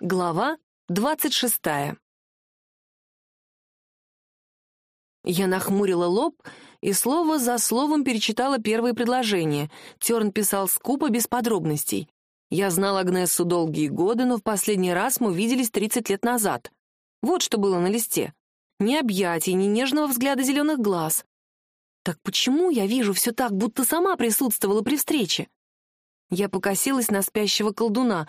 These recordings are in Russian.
Глава двадцать шестая. Я нахмурила лоб и слово за словом перечитала первые предложения. Терн писал скупо, без подробностей. Я знала Агнессу долгие годы, но в последний раз мы виделись тридцать лет назад. Вот что было на листе. Ни объятий, ни нежного взгляда зеленых глаз. Так почему я вижу все так, будто сама присутствовала при встрече? Я покосилась на спящего колдуна.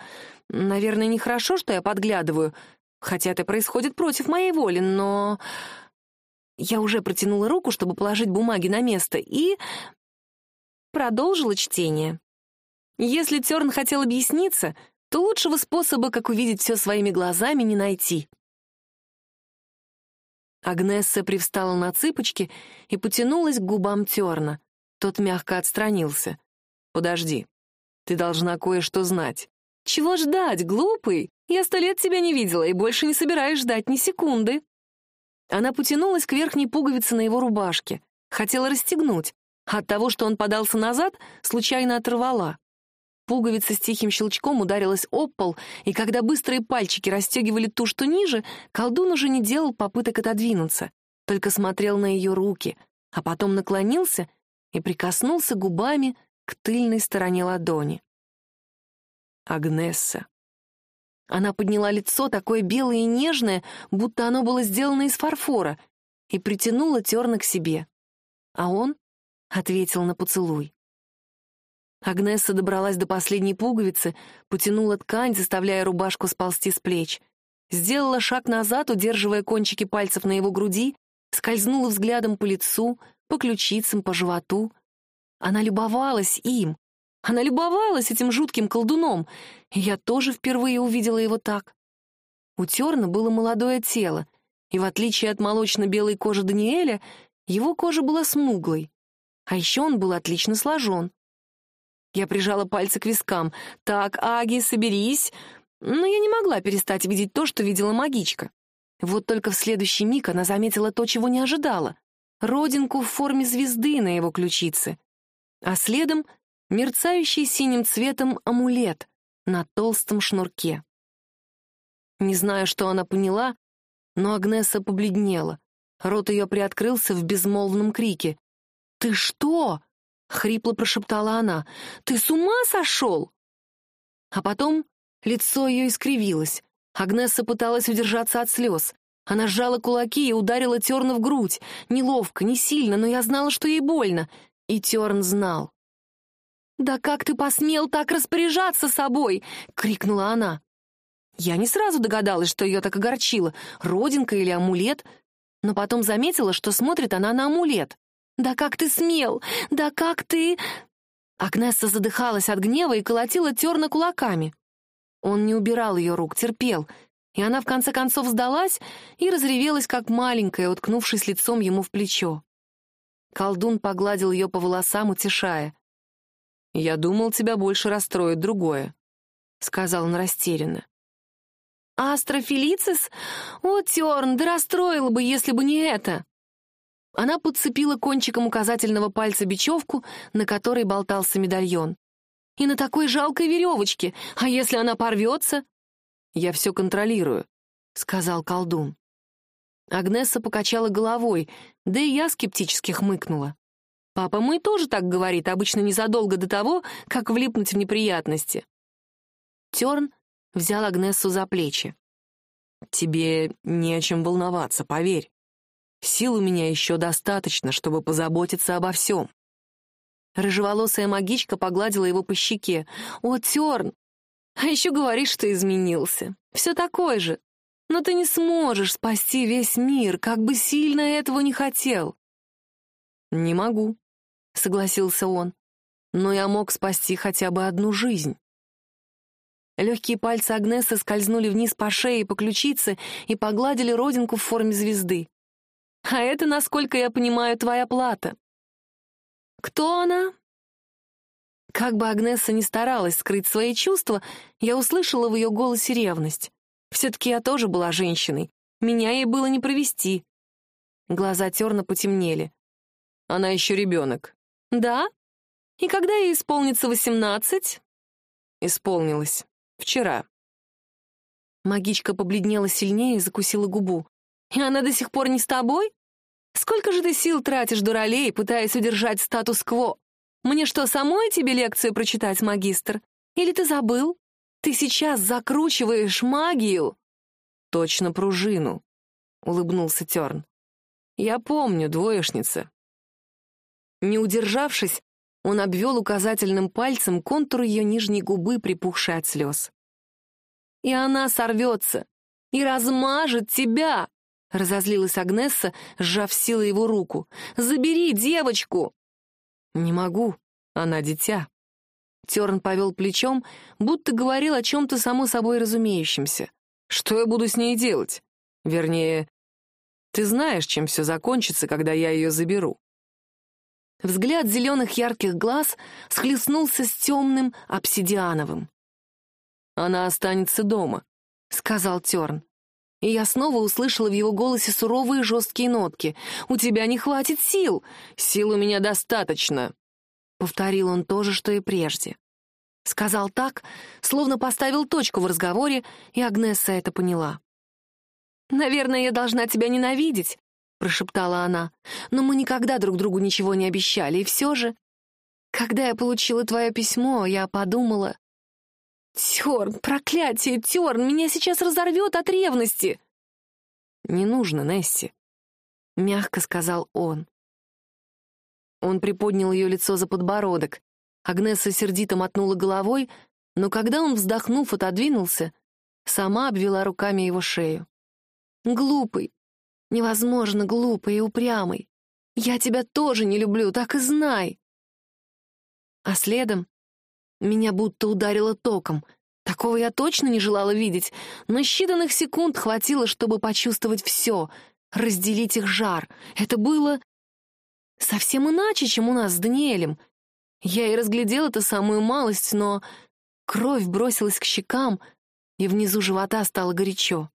Наверное, нехорошо, что я подглядываю, хотя это происходит против моей воли, но... Я уже протянула руку, чтобы положить бумаги на место, и... продолжила чтение. Если Терн хотел объясниться, то лучшего способа, как увидеть все своими глазами, не найти. Агнесса привстала на цыпочки и потянулась к губам Терна. Тот мягко отстранился. «Подожди», ты должна кое-что знать. Чего ждать, глупый? Я сто лет тебя не видела и больше не собираюсь ждать ни секунды. Она потянулась к верхней пуговице на его рубашке. Хотела расстегнуть. От того, что он подался назад, случайно оторвала. Пуговица с тихим щелчком ударилась об пол, и когда быстрые пальчики расстегивали ту, что ниже, колдун уже не делал попыток отодвинуться, только смотрел на ее руки, а потом наклонился и прикоснулся губами к тыльной стороне ладони. Агнесса. Она подняла лицо, такое белое и нежное, будто оно было сделано из фарфора, и притянула Терна к себе. А он ответил на поцелуй. Агнесса добралась до последней пуговицы, потянула ткань, заставляя рубашку сползти с плеч. Сделала шаг назад, удерживая кончики пальцев на его груди, скользнула взглядом по лицу, по ключицам, по животу — она любовалась им. Она любовалась этим жутким колдуном, и я тоже впервые увидела его так. У Терна было молодое тело, и в отличие от молочно-белой кожи Даниэля, его кожа была смуглой. А еще он был отлично сложен. Я прижала пальцы к вискам. «Так, Аги, соберись!» Но я не могла перестать видеть то, что видела магичка. Вот только в следующий миг она заметила то, чего не ожидала. Родинку в форме звезды на его ключице а следом мерцающий синим цветом амулет на толстом шнурке. Не знаю, что она поняла, но Агнеса побледнела. Рот ее приоткрылся в безмолвном крике. «Ты что?» — хрипло прошептала она. «Ты с ума сошел?» А потом лицо ее искривилось. Агнеса пыталась удержаться от слез. Она сжала кулаки и ударила Терна в грудь. Неловко, не сильно, но я знала, что ей больно. И Терн знал. «Да как ты посмел так распоряжаться собой?» — крикнула она. Я не сразу догадалась, что ее так огорчило, родинка или амулет, но потом заметила, что смотрит она на амулет. «Да как ты смел? Да как ты...» Агнесса задыхалась от гнева и колотила Терна кулаками. Он не убирал ее рук, терпел, и она в конце концов сдалась и разревелась, как маленькая, уткнувшись лицом ему в плечо. Колдун погладил ее по волосам, утешая. «Я думал, тебя больше расстроит другое», — сказал он растерянно. «Астрофилицис? О, Терн, да расстроила бы, если бы не это!» Она подцепила кончиком указательного пальца бечевку, на которой болтался медальон. «И на такой жалкой веревочке, а если она порвется?» «Я все контролирую», — сказал колдун. Агнесса покачала головой, да и я скептически хмыкнула. Папа мой тоже так говорит, обычно незадолго до того, как влипнуть в неприятности. Терн взял Агнессу за плечи. «Тебе не о чем волноваться, поверь. Сил у меня еще достаточно, чтобы позаботиться обо всем». Рыжеволосая магичка погладила его по щеке. «О, Терн! А еще говоришь, что изменился. Все такой же. Но ты не сможешь спасти весь мир, как бы сильно этого не хотел. Не могу, согласился он. Но я мог спасти хотя бы одну жизнь. Легкие пальцы Агнесы скользнули вниз по шее и по ключице и погладили родинку в форме звезды. А это, насколько я понимаю, твоя плата. Кто она? Как бы Агнеса ни старалась скрыть свои чувства, я услышала в ее голосе ревность. Все-таки я тоже была женщиной. Меня ей было не провести. Глаза терно потемнели. Она еще ребенок. Да? И когда ей исполнится восемнадцать? Исполнилось. Вчера. Магичка побледнела сильнее и закусила губу. «И она до сих пор не с тобой? Сколько же ты сил тратишь, дуралей, пытаясь удержать статус-кво? Мне что, самой тебе лекцию прочитать, магистр? Или ты забыл? Ты сейчас закручиваешь магию?» «Точно пружину», — улыбнулся Терн. «Я помню, двоечница». Не удержавшись, он обвел указательным пальцем контур ее нижней губы, припухшей от слез. «И она сорвется и размажет тебя!» — разозлилась Агнесса, сжав силой его руку. «Забери девочку!» «Не могу, она дитя». Терн повел плечом, будто говорил о чем-то само собой разумеющемся. «Что я буду с ней делать? Вернее, ты знаешь, чем все закончится, когда я ее заберу». Взгляд зеленых ярких глаз схлестнулся с темным обсидиановым. «Она останется дома», — сказал Терн. И я снова услышала в его голосе суровые жесткие нотки. «У тебя не хватит сил! Сил у меня достаточно!» Повторил он то же, что и прежде. Сказал так, словно поставил точку в разговоре, и Агнесса это поняла. «Наверное, я должна тебя ненавидеть», — прошептала она. «Но мы никогда друг другу ничего не обещали, и все же...» «Когда я получила твое письмо, я подумала...» «Терн, проклятие, Терн, меня сейчас разорвет от ревности!» «Не нужно, Несси», — мягко сказал он. Он приподнял ее лицо за подбородок. Агнесса сердито мотнула головой, но когда он, вздохнув, отодвинулся, сама обвела руками его шею. «Глупый, невозможно глупый и упрямый. Я тебя тоже не люблю, так и знай!» А следом меня будто ударило током. Такого я точно не желала видеть, но считанных секунд хватило, чтобы почувствовать все, разделить их жар. Это было совсем иначе, чем у нас с Даниэлем. Я и разглядела эту самую малость, но кровь бросилась к щекам, и внизу живота стало горячо.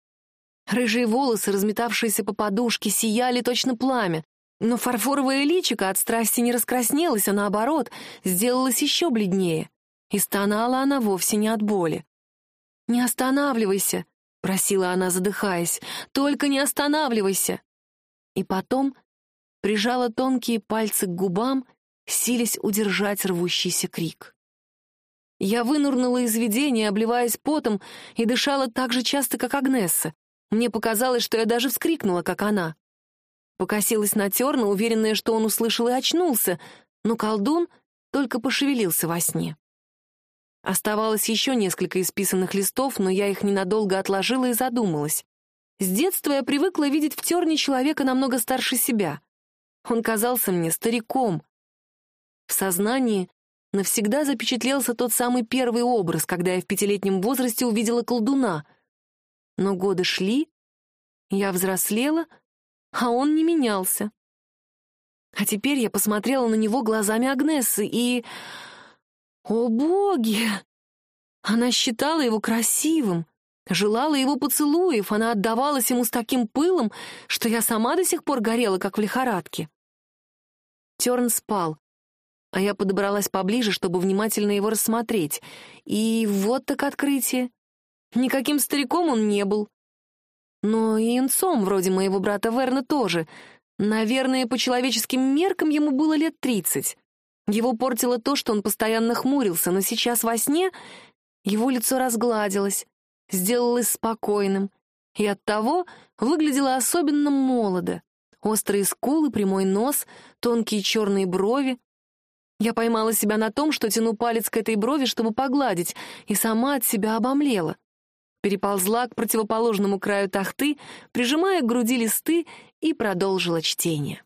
Рыжие волосы, разметавшиеся по подушке, сияли точно пламя, но фарфоровое личико от страсти не раскраснелось, а наоборот, сделалось еще бледнее. И стонала она вовсе не от боли. «Не останавливайся», — просила она, задыхаясь, — «только не останавливайся». И потом прижала тонкие пальцы к губам, силясь удержать рвущийся крик. Я вынурнула из видения, обливаясь потом, и дышала так же часто, как Агнесса. Мне показалось, что я даже вскрикнула, как она. Покосилась на Терна, уверенная, что он услышал и очнулся, но колдун только пошевелился во сне. Оставалось еще несколько исписанных листов, но я их ненадолго отложила и задумалась. С детства я привыкла видеть в Терне человека намного старше себя. Он казался мне стариком. В сознании навсегда запечатлелся тот самый первый образ, когда я в пятилетнем возрасте увидела колдуна. Но годы шли, я взрослела, а он не менялся. А теперь я посмотрела на него глазами Агнессы и... О боги! Она считала его красивым, желала его поцелуев, она отдавалась ему с таким пылом, что я сама до сих пор горела, как в лихорадке. Терн спал, а я подобралась поближе, чтобы внимательно его рассмотреть. И вот так открытие. Никаким стариком он не был. Но и инцом, вроде моего брата Верна, тоже. Наверное, по человеческим меркам ему было лет тридцать. Его портило то, что он постоянно хмурился, но сейчас во сне его лицо разгладилось, сделалось спокойным, и оттого выглядело особенно молодо. Острые скулы, прямой нос, тонкие черные брови. Я поймала себя на том, что тяну палец к этой брови, чтобы погладить, и сама от себя обомлела. Переползла к противоположному краю тахты, прижимая к груди листы, и продолжила чтение.